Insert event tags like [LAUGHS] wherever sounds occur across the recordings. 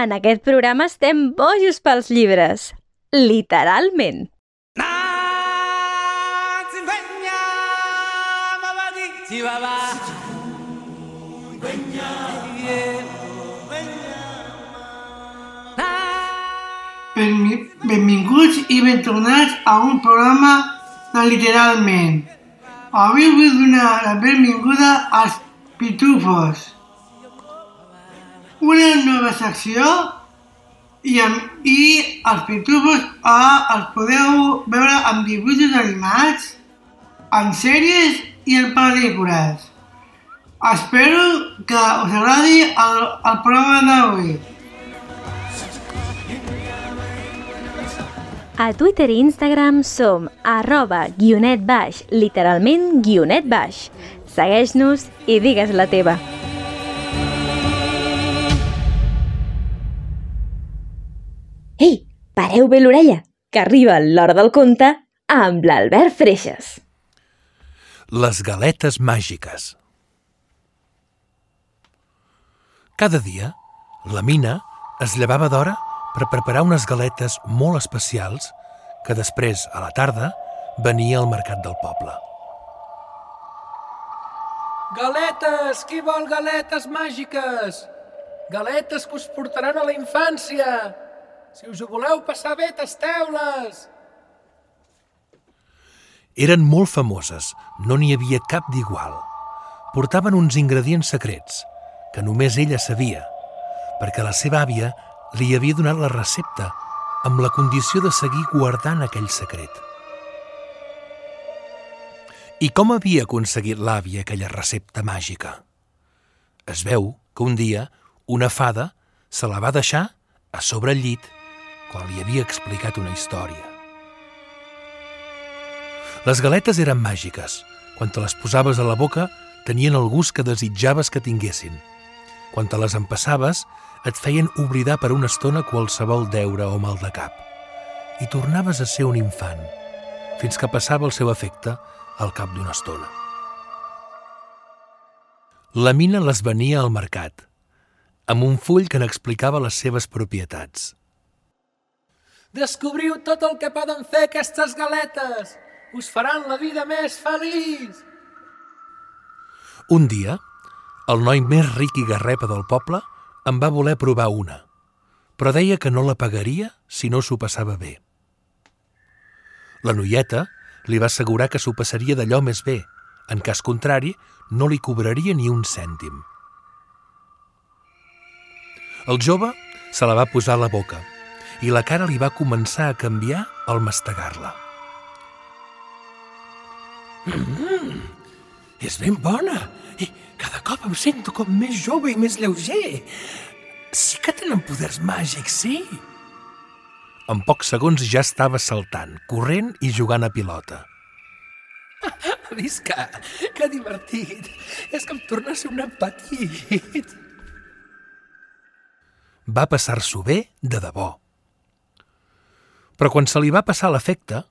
En aquest programa estem bojos pels llibres. Literalment. Benvi- Benvinguts i ben tornats a un programa de Literalment. Avui vull donar la benvinguda als Pitufos. Una nova secció i, amb, i els Pitufos eh, els podeu veure amb dibuixos animats, en sèries i en pel·lícules. Espero que us agradi el, el programa d'avui. A Twitter i Instagram som arroba guionet baix, literalment guionet baix. Segueix-nos i digues la teva. Pareu bé l'orella, que arriba l'hora del conte amb l'Albert Freixas. Les galetes màgiques. Cada dia, la Mina es llevava d'hora per preparar unes galetes molt especials que després, a la tarda, venia al mercat del poble. Galetes! Qui vol galetes màgiques? Galetes que us portaran a la infància! Si us ho voleu passar bé, tasteu-les! Eren molt famoses, no n'hi havia cap d'igual. Portaven uns ingredients secrets, que només ella sabia, perquè la seva àvia li havia donat la recepta amb la condició de seguir guardant aquell secret. I com havia aconseguit l'àvia aquella recepta màgica? Es veu que un dia una fada se la va deixar a sobre el llit quan li havia explicat una història. Les galetes eren màgiques. Quan te les posaves a la boca, tenien el gust que desitjaves que tinguessin. Quan te les empassaves, et feien oblidar per una estona qualsevol deure o mal de cap. I tornaves a ser un infant, fins que passava el seu efecte al cap d'una estona. La mina les venia al mercat, amb un full que n'explicava les seves propietats. Descobriu tot el que poden fer aquestes galetes! Us faran la vida més feliç! Un dia, el noi més ric i garrepa del poble en va voler provar una, però deia que no la pagaria si no s'ho passava bé. La noieta li va assegurar que s'ho passaria d'allò més bé, en cas contrari, no li cobraria ni un cèntim. El jove se la va posar a la boca i la cara li va començar a canviar al mastegar-la. És ben bona i cada cop em sento com més jove i més lleuger. Sí que tenen poders màgics, sí? En pocs segons ja estava saltant, corrent i jugant a pilota. [LAUGHS] Visca, que divertit! És que em torna a ser un nen petit. Va passar-s'ho bé de debò. Però quan se li va passar l'efecte,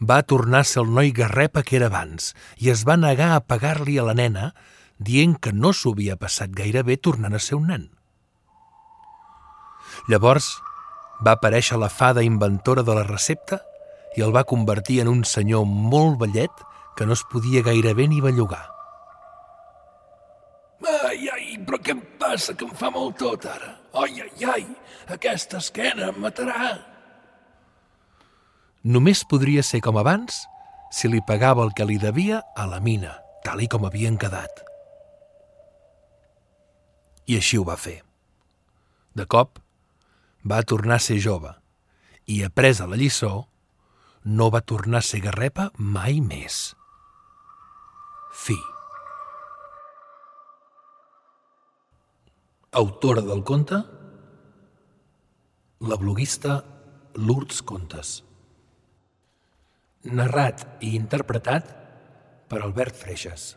va tornar a ser el noi garrepa que era abans i es va negar a pagar-li a la nena dient que no s'ho havia passat gaire bé tornant a ser un nen. Llavors va aparèixer la fada inventora de la recepta i el va convertir en un senyor molt vellet que no es podia gairebé ni bellugar. Ai, ai, però què em passa que em fa molt tot ara? Ai, ai, ai, aquesta esquena em matarà. Només podria ser com abans si li pagava el que li devia a la mina, tal i com havien quedat. I així ho va fer. De cop, va tornar a ser jove i, apresa la lliçó, no va tornar a ser garrepa mai més. Fi. Autora del conte, la bloguista Lourdes Contes. Narrat i interpretat per Albert Freixas.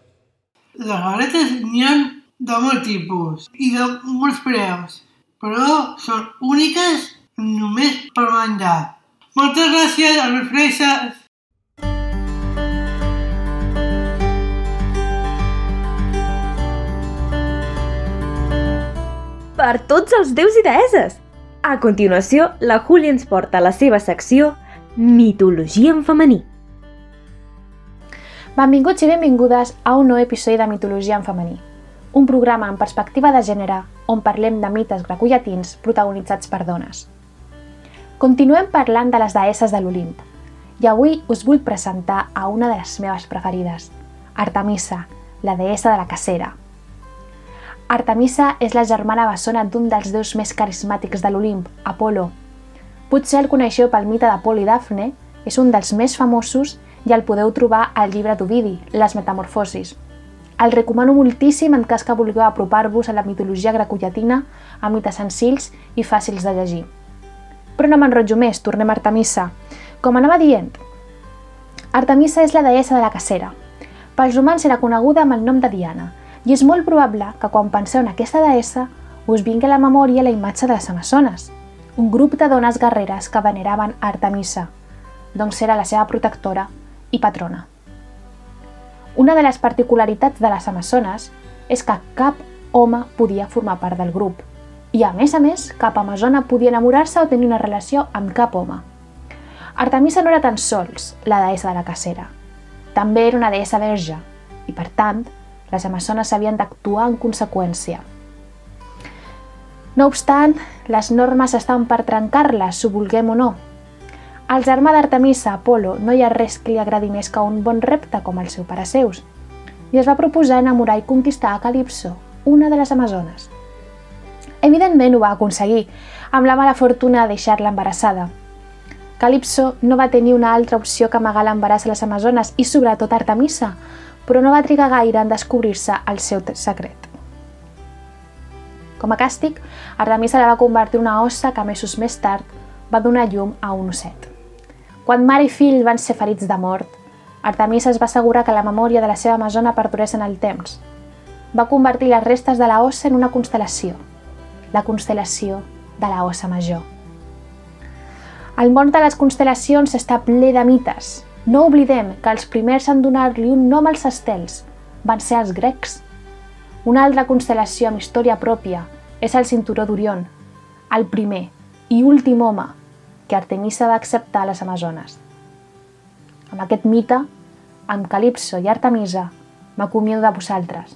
Les galetes n'hi ha de molt tipus i de molts preus, però són úniques només per menjar. Moltes gràcies, Albert Freixas. per tots els déus i deeses. A continuació, la Júlia ens porta a la seva secció Mitologia en femení. Benvinguts i benvingudes a un nou episodi de Mitologia en femení, un programa en perspectiva de gènere on parlem de mites grecollatins protagonitzats per dones. Continuem parlant de les deesses de l'Olimp, i avui us vull presentar a una de les meves preferides, Artemisa, la deessa de la cacera. Artemisa és la germana bessona d'un dels déus més carismàtics de l'Olimp, Apolo. Potser el coneixeu pel mite d'Apolo i Dafne, és un dels més famosos i el podeu trobar al llibre d'Ovidi, Les Metamorfosis. El recomano moltíssim en cas que vulgueu apropar-vos a la mitologia grecollatina amb mites senzills i fàcils de llegir. Però no m'enrotllo més, tornem a Artemisa. Com anava dient, Artemisa és la deessa de la cacera. Pels romans era coneguda amb el nom de Diana, i és molt probable que quan penseu en aquesta deessa us vingui a la memòria la imatge de les Amazones, un grup de dones guerreres que veneraven Artemisa, doncs era la seva protectora i patrona. Una de les particularitats de les Amazones és que cap home podia formar part del grup i, a més a més, cap amazona podia enamorar-se o tenir una relació amb cap home. Artemisa no era tan sols la deessa de la cacera, també era una deessa verge i, per tant, les amazones havien d'actuar en conseqüència. No obstant, les normes estan per trencar-les, ho vulguem o no, al germà d'Artemisa, Apolo, no hi ha res que li agradi més que un bon repte com el seu pare Zeus, i es va proposar enamorar i conquistar a Calipso, una de les amazones. Evidentment ho va aconseguir, amb la mala fortuna de deixar-la embarassada. Calipso no va tenir una altra opció que amagar l'embaràs a les amazones i sobretot Artemisa, però no va trigar gaire en descobrir-se el seu secret. Com a càstig, Artemisa la va convertir en una ossa que mesos més tard va donar llum a un osset. Quan mare i fill van ser ferits de mort, Artemisa es va assegurar que la memòria de la seva amazona perdurés en el temps. Va convertir les restes de la ossa en una constel·lació, la constel·lació de la ossa major. El món de les constel·lacions està ple de mites. No oblidem que els primers en donar-li un nom als estels van ser els grecs. Una altra constel·lació amb història pròpia és el cinturó d'Orion, el primer i últim home que Artemisa va acceptar a les Amazones. Amb aquest mite, amb Calipso i Artemisa, m'acomiado de vosaltres.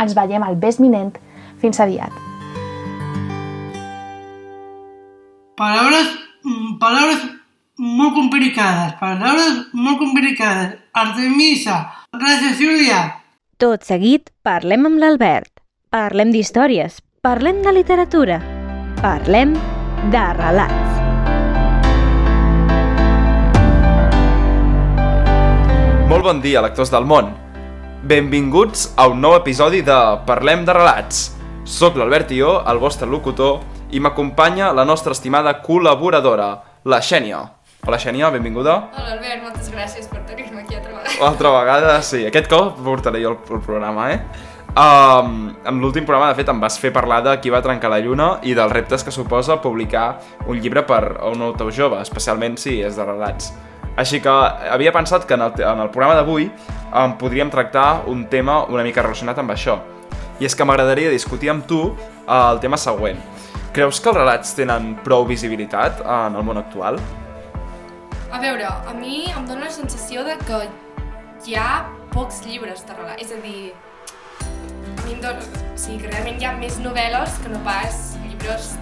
Ens veiem al Ves Minent. Fins aviat. Paraules, mm, paraules molt complicades, paraules molt complicades. Artemisa, gràcies, Júlia. Tot seguit, parlem amb l'Albert. Parlem d'històries, parlem de literatura, parlem de relats. Molt bon dia, lectors del món. Benvinguts a un nou episodi de Parlem de relats. Soc l'Albert Ió, el vostre locutor, i m'acompanya la nostra estimada col·laboradora, la Xènia. Hola Xènia, benvinguda. Hola Albert, moltes gràcies per tenir-me Altra vegada, sí. Aquest cop portaré jo el, el programa, eh? Um, en l'últim programa, de fet, em vas fer parlar de qui va trencar la lluna i dels reptes que suposa publicar un llibre per a un autor jove, especialment si és de relats. Així que havia pensat que en el, en el programa d'avui um, podríem tractar un tema una mica relacionat amb això. I és que m'agradaria discutir amb tu uh, el tema següent. Creus que els relats tenen prou visibilitat en el món actual? A veure, a mi em dóna la sensació de que hi ha pocs llibres de relats. És a dir, dóna... O sigui, que realment hi ha més novel·les que no pas llibres,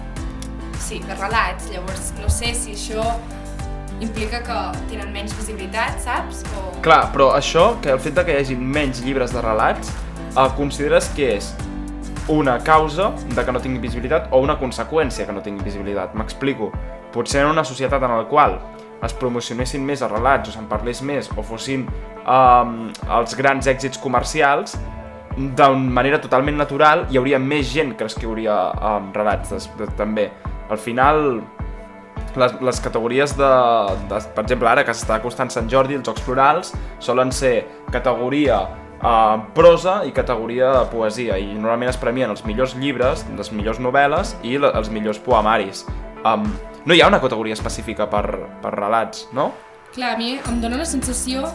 sí, de relats. Llavors, no sé si això implica que tenen menys visibilitat, saps? O... Clar, però això, que el fet de que hi hagi menys llibres de relats, eh, consideres que és una causa de que no tingui visibilitat o una conseqüència que no tingui visibilitat. M'explico. Potser en una societat en la qual es promocionessin més els relats o se'n parlés més o fossin um, els grans èxits comercials, d'una manera totalment natural hi hauria més gent que escriuria um, relats des, de, també. Al final, les, les categories de, de... Per exemple, ara que s'està acostant Sant Jordi, els Jocs Florals solen ser categoria uh, prosa i categoria de poesia i normalment es premien els millors llibres, les millors novel·les i la, els millors poemaris. Um, no hi ha una categoria específica per, per relats, no? Clar, a mi em dóna la sensació,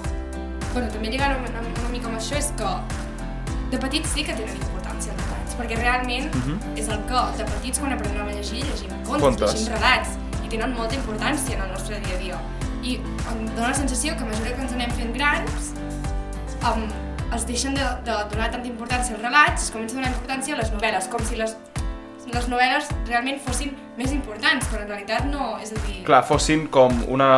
bueno, també lligant una, una, una mica amb això, és que de petits sí que tenen importància els relats, perquè realment Mhm. és el que de petits quan aprenem a llegir, llegim contes, Contes. llegim relats, i tenen molta importància en el nostre dia a dia. I em dóna la sensació que a mesura que ens anem fent grans, um, es deixen de, de donar tanta importància als relats, es comença a donar importància a les novel·les, com si les, les novel·les realment fossin més importants, però en realitat no, és a dir... Clar, fossin com una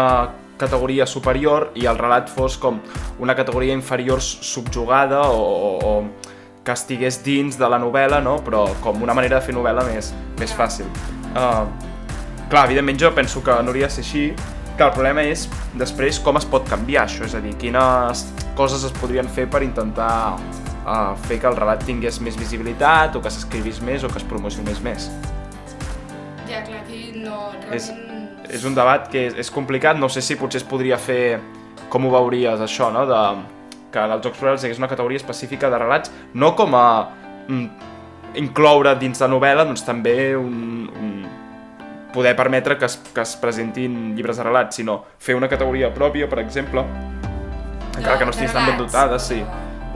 categoria superior i el relat fos com una categoria inferior subjugada o, o, o que estigués dins de la novel·la, no? però com una manera de fer novel·la més, més fàcil. Uh, clar, evidentment jo penso que no hauria de ser així, que el problema és després com es pot canviar això, és a dir, quines coses es podrien fer per intentar uh, fer que el relat tingués més visibilitat o que s'escrivís més o que es promocionés més. Ja, clar, aquí no... És, Realment... és un debat que és, és complicat, no sé si potser es podria fer com ho veuries això, no? De, que als Jocs Florals hi hagués una categoria específica de relats, no com a mm, incloure dins de novel·la doncs, també un, un poder permetre que es, que es presentin llibres de relats, sinó fer una categoria pròpia, per exemple, encara que no estiguis tan ben dotada, sí,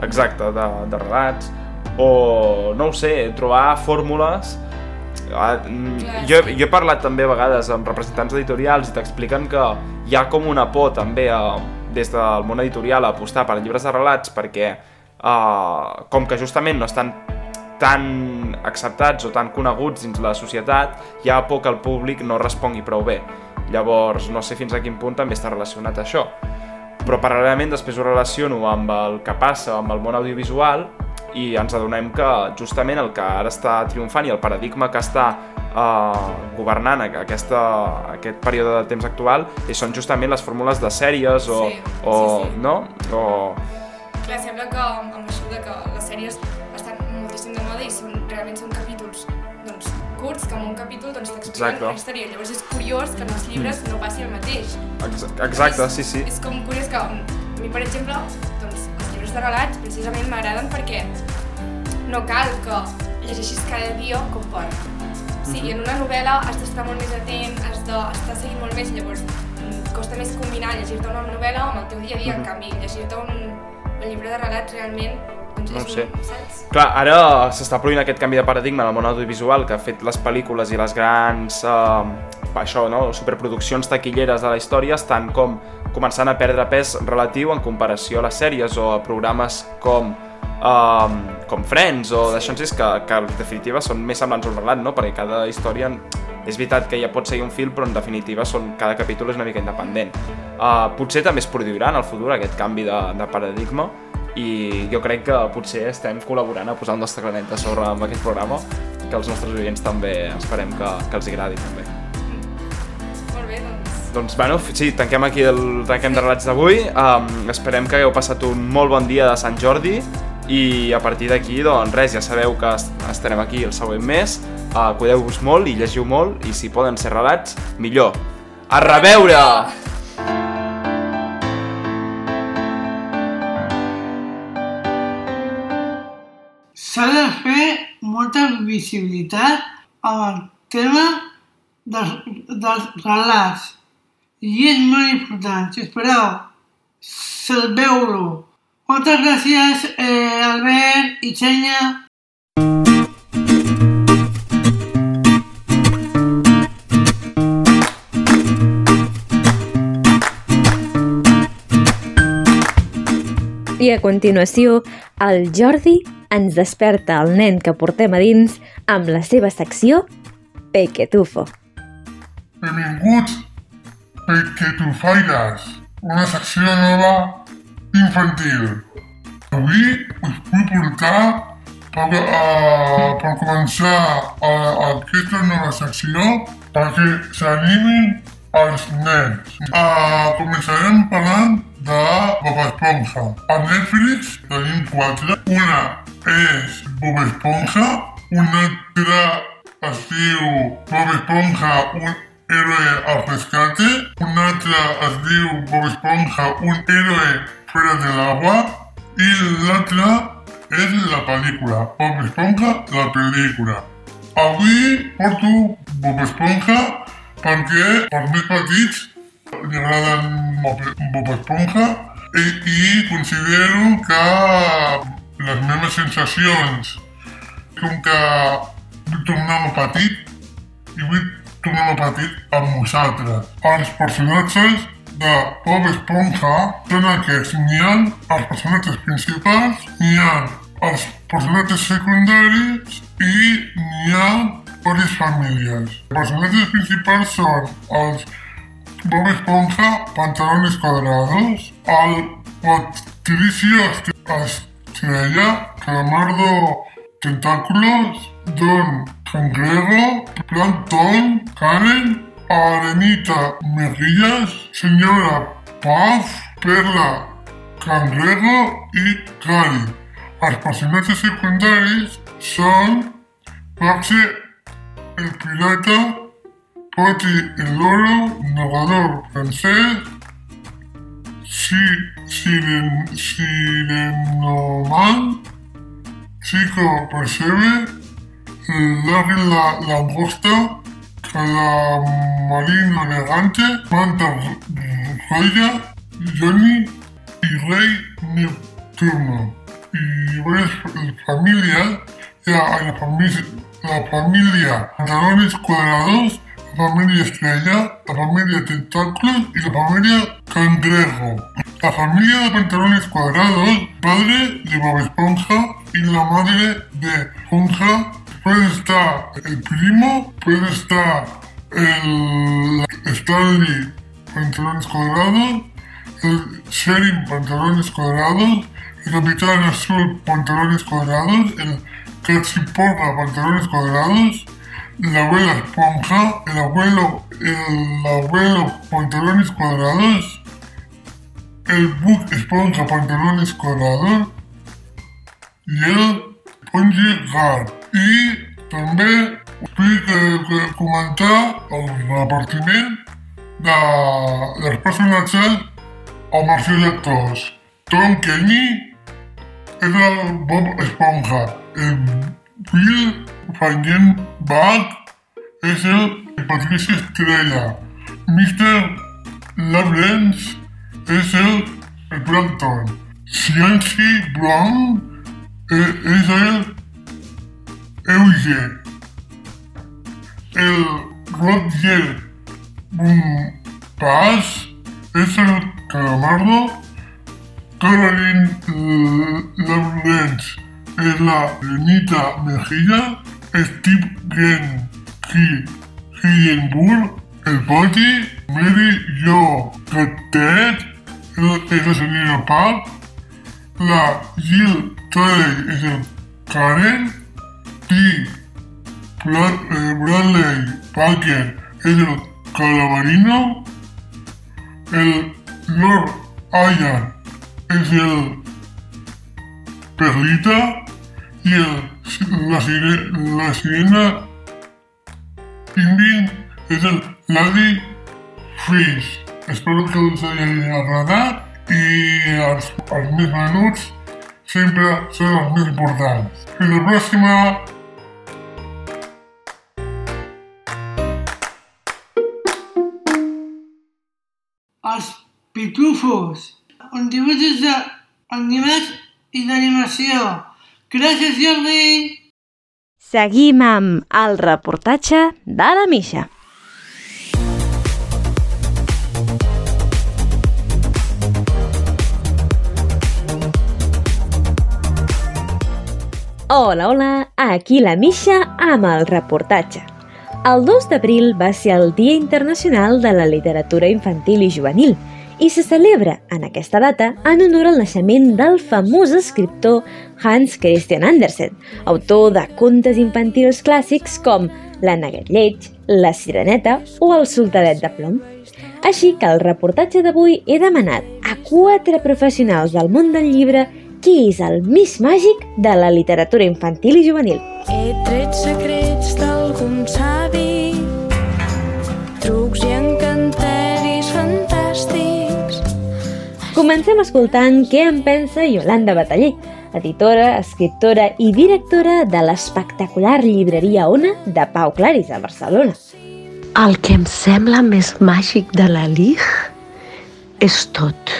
exacte, de, de relats, o, no ho sé, trobar fórmules Ah, Clar, jo, jo he parlat també a vegades amb representants editorials i t'expliquen que hi ha com una por també a, des del món editorial a apostar per llibres de relats perquè uh, com que justament no estan tan acceptats o tan coneguts dins la societat, hi ha por que el públic no respongui prou bé. Llavors, no sé fins a quin punt també està relacionat això. Però paral·lelament després ho relaciono amb el que passa amb el món audiovisual i ens adonem que justament el que ara està triomfant i el paradigma que està uh, governant aquesta, aquest període de temps actual i són justament les fórmules de sèries o, Sí, o sí, sí. no? O, Clar, sembla que amb això de que les sèries estan moltíssim de moda i són, realment són capítols doncs, curts, que en un capítol doncs, t'expliquen una història. Llavors és curiós que en els llibres no passi el mateix. ex exacte, és, sí, sí. És com curiós que a mi, per exemple, llibres de relats precisament m'agraden perquè no cal que llegeixis cada dia com per. Sí, Mhm. en una novel·la has d'estar molt més atent, has d'estar seguint molt més, llavors mm, costa més combinar llegir-te una novel·la amb el teu dia a dia, en Mhm. canvi, llegir-te un, un llibre de relats realment doncs No sé. un, saps? Clar, ara s'està produint aquest canvi de paradigma en el món audiovisual que ha fet les pel·lícules i les grans eh, això, no? superproduccions taquilleres de la història estan com començant a perdre pes relatiu en comparació a les sèries o a programes com um, com Friends o d'això que, que en definitiva són més semblants a un relat, no? perquè cada història és veritat que ja pot seguir un fil, però en definitiva són, cada capítol és una mica independent. Uh, potser també es produirà en el futur aquest canvi de, de paradigma i jo crec que potser estem col·laborant a posar un nostre granet de sorra amb aquest programa que els nostres oients també esperem que, que els agradi també. Doncs... Bueno, sí, tanquem aquí el tanquem de relats d'avui. Um, esperem que hagueu passat un molt bon dia de Sant Jordi i a partir d'aquí, doncs res, ja sabeu que est- estarem aquí el següent mes. Uh, Cuideu-vos molt i llegiu molt i si poden ser relats, millor. A reveure! S'ha de fer molta visibilitat amb el tema dels, dels relats. I és molt important. Si espereu, salveu-lo. Moltes gràcies, eh, Albert i Xenya. I a continuació, el Jordi ens desperta el nen que portem a dins amb la seva secció Pequetufo. Benvinguts Pequetufaires, una secció nova infantil. Avui us vull portar per, uh, per començar a, a aquesta nova secció perquè s'animin els nens. Uh, començarem parlant de Bob Esponja. A Netflix tenim quatre. Una és Bob Esponja, una altra es diu Bob Esponja, un héroe al rescate, un altre es diu Bob Esponja, un héroe fuera del agua, i l'altre és la pel·lícula, Bob Esponja, la pel·lícula. Avui porto Bob Esponja perquè per més petits li agraden Bob Esponja i, i considero que les meves sensacions com que tornar-me petit i vull tornar-me petit amb vosaltres. Els personatges de Bob Esponja són aquests. N'hi ha els personatges principals, n'hi ha els personatges secundaris i n'hi ha diverses famílies. Els personatges principals són els Bob Esponja, pantalones cuadrados, el Patricio Estrella, Calamardo Tentáculos, Don Cangrejo, Plankton, Karen, Arenita Mejillas, Señora Paz, Perla Cangrejo i Cari. Els personatges secundaris són Maxi el pirata, Poti el loro, narrador francès, si, siren, Sirenoman, Chico Percebe, Larry la Langosta, Calamarino Elegante, Manta Roya, Johnny y Rey Neptuno. Y varias familias, ya la familia, la familia Pantalones Cuadrados, la familia Estrella, la familia Tentáculos y la familia Cangrejo. La familia de pantalones cuadrados, padre de Bob Esponja y la madre de Esponja, puede estar el primo, puede estar el Stanley pantalones cuadrados, el Sheriff pantalones cuadrados, el Capitán Azul pantalones cuadrados, el Cachiporra pantalones cuadrados, la abuela esponja, el abuelo, el abuelo pantalones cuadrados, el Buc esponja pantalones cuadrados i el Pongi Gar. I també vull que, que comentar el repartiment de, dels personatges amb els seus actors. Tom Kenny és el Bob Esponja, el Bill Feigenbach és el Patricia Estrella, Mr. Lawrence és el, el Plankton, Cianci Brown eh, és el Euge, el Roger Paz és el Calamardo, Caroline Lawrence és la Lenita Mejilla, Steve Gen Hillenburg, el Poti, Mary Jo Tet, és la senyora Pap, la Jill Tully és el Karen, T. Bradley Parker és el Calamarino, el Lord Ayan és el Perlita i el, la, sire, la sirena Pimbin és el Lady Fish. Espero que us hagi agradat i els, els més menuts sempre són els més importants. Fins la pròxima! Pitufos, un dibuixos d'animats i d'animació. Gràcies, Jordi! Seguim amb el reportatge de la Misha. Hola, hola, aquí la Misha amb el reportatge. El 2 d'abril va ser el Dia Internacional de la Literatura Infantil i Juvenil i se celebra en aquesta data en honor al naixement del famós escriptor Hans Christian Andersen, autor de contes infantils clàssics com La Neguet Lleig, La Sireneta o El Soltadet de Plom. Així que el reportatge d'avui he demanat a quatre professionals del món del llibre qui és el més màgic de la literatura infantil i juvenil. He tret secrets d'algun savi, trucs i encanteris Comencem escoltant què en pensa Yolanda Bataller, editora, escriptora i directora de l'espectacular llibreria Ona de Pau Claris a Barcelona. El que em sembla més màgic de la LIG és tot.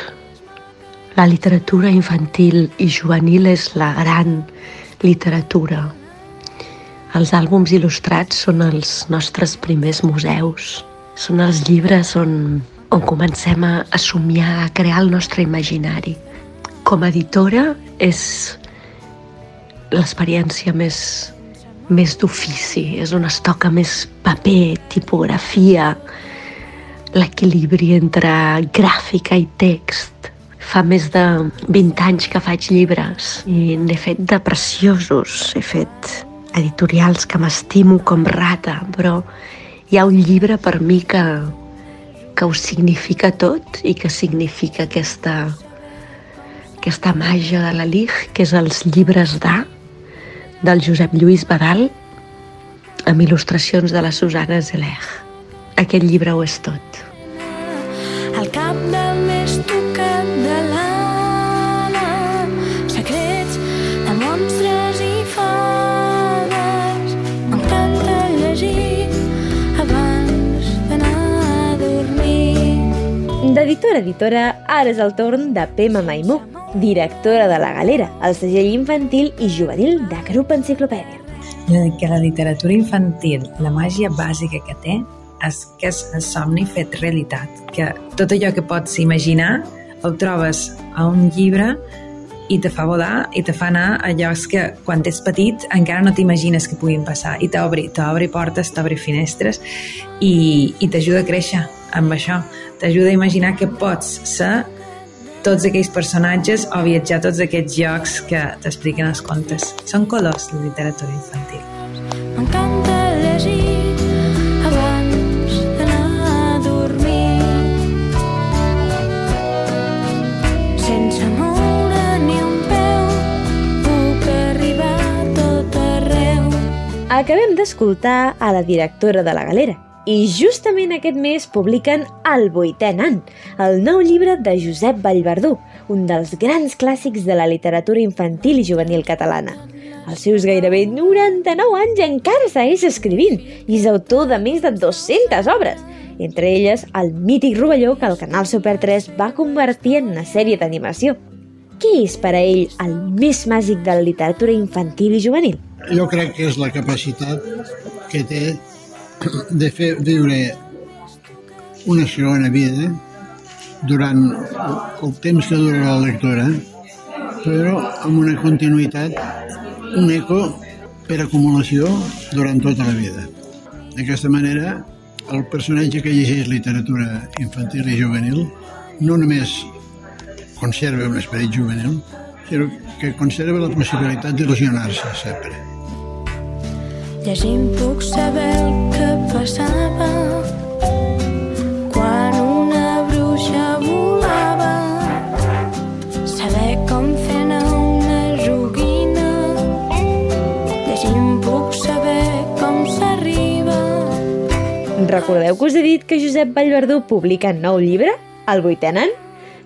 La literatura infantil i juvenil és la gran literatura. Els àlbums il·lustrats són els nostres primers museus. Són els llibres on, on comencem a, a somiar, a crear el nostre imaginari. Com a editora és l'experiència més, més d'ofici, és on es toca més paper, tipografia, l'equilibri entre gràfica i text. Fa més de 20 anys que faig llibres i n'he fet de preciosos. He fet editorials que m'estimo com rata, però hi ha un llibre per mi que, que ho significa tot i que significa aquesta, aquesta màgia de la LIG, que és els llibres d'A, del Josep Lluís Badal, amb il·lustracions de la Susana Zeleg. Aquest llibre ho és tot. Al cap del més tocat dormir. D'editora a editora, ara és el torn de Pema Maimú, directora de La Galera, el segell infantil i juvenil de Grup Enciclopèdia. Que la literatura infantil, la màgia bàsica que té, és que és el somni fet realitat, que tot allò que pots imaginar ho trobes a un llibre i te fa volar i te fa anar a llocs que quan ets petit encara no t'imagines que puguin passar i t'obri, t'obri portes, t'obri finestres i, i t'ajuda a créixer amb això, t'ajuda a imaginar que pots ser tots aquells personatges o viatjar a tots aquests llocs que t'expliquen els contes. Són colors, la literatura infantil. M'encanta llegir abans d'anar a dormir. Sense moure ni un peu, puc arribar a tot arreu. Acabem d'escoltar a la directora de la Galera i justament aquest mes publiquen El vuitè nan, el nou llibre de Josep Vallverdú, un dels grans clàssics de la literatura infantil i juvenil catalana. Als seus gairebé 99 anys encara segueix escrivint i és autor de més de 200 obres, entre elles el mític rovelló que el canal Super 3 va convertir en una sèrie d'animació. Què és per a ell el més màgic de la literatura infantil i juvenil? Jo crec que és la capacitat que té de fer viure una segona vida durant el temps que dura la lectura, però amb una continuïtat, un eco per acumulació durant tota la vida. D'aquesta manera, el personatge que llegeix literatura infantil i juvenil no només conserva un esperit juvenil, sinó que conserva la possibilitat d'il·lusionar-se sempre. Llegint puc saber el que passava quan una bruixa volava. Saber com fer anar una joguina. Llegint puc saber com s'arriba. Recordeu que us he dit que Josep Vallverdú publica un nou llibre, El vuitè nan?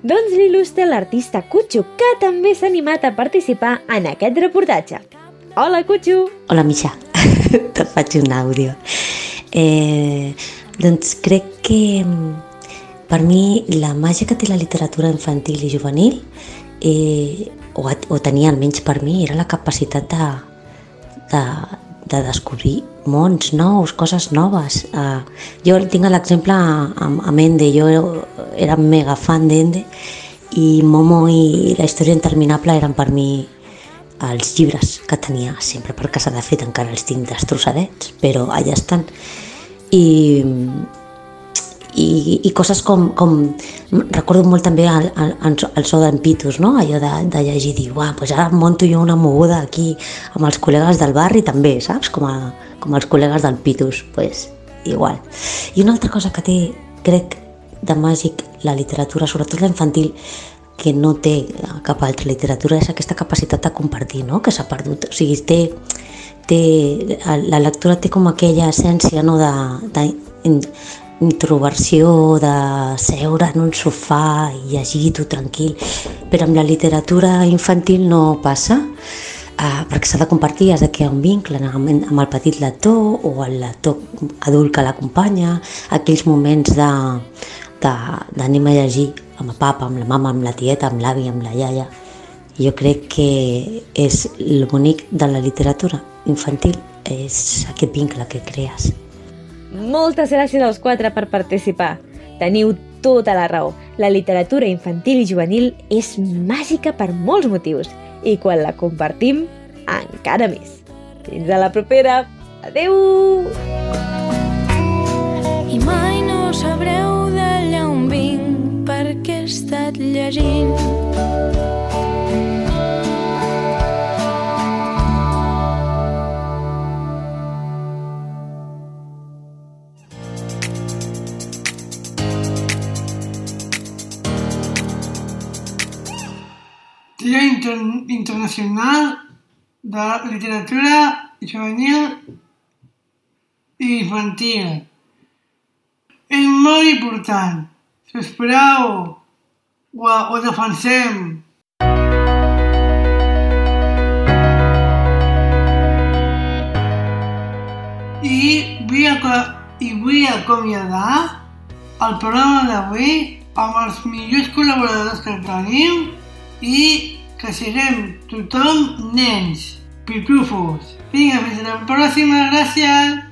Doncs l'il·lustra l'artista Cutxo, que també s'ha animat a participar en aquest reportatge. Hola, Cutxo! Hola, Misha. [LAUGHS] Te'n faig un àudio. Eh, doncs crec que mm, per mi la màgia que té la literatura infantil i juvenil eh, o, o tenia almenys per mi era la capacitat de, de, de descobrir mons nous, coses noves. Uh, jo tinc l'exemple amb, amb Ende, jo era mega fan d'Ende i Momo i la història interminable eren per mi els llibres que tenia sempre per casa de fet encara els tinc destrossadets però allà estan i, i, i coses com, com recordo molt també el, el, el so d'en Pitus no? allò de, de llegir i dir Uah, pues ara monto jo una moguda aquí amb els col·legues del barri també saps? Com, a, com els col·legues del Pitus pues, igual i una altra cosa que té crec de màgic la literatura, sobretot la infantil que no té cap altra literatura és aquesta capacitat de compartir, no? que s'ha perdut. O sigui, té, té, la lectura té com aquella essència no? de, de introversió, de seure en un sofà i llegir-ho tranquil, però amb la literatura infantil no passa, eh, perquè s'ha de compartir, has de crear un vincle amb, amb el petit lector o el lector adult que l'acompanya, aquells moments de, d'anem a llegir amb el papa, amb la mama, amb la tieta, amb l'avi, amb la iaia. Jo crec que és el bonic de la literatura infantil és aquest vincle que crees. Moltes gràcies als quatre per participar. Teniu tota la raó. La literatura infantil i juvenil és màgica per molts motius i quan la compartim, encara més. Fins a la propera. Adeu! I mai no sabreu llegint. Dia Inter Internacional de Literatura Juvenil i Infantil. És molt important. Sisplau, ho, ho defensem. I vull, i vull acomiadar el programa d'avui amb els millors col·laboradors que tenim i que siguem tothom nens, pipufos. Vinga, fins la pròxima, gràcies!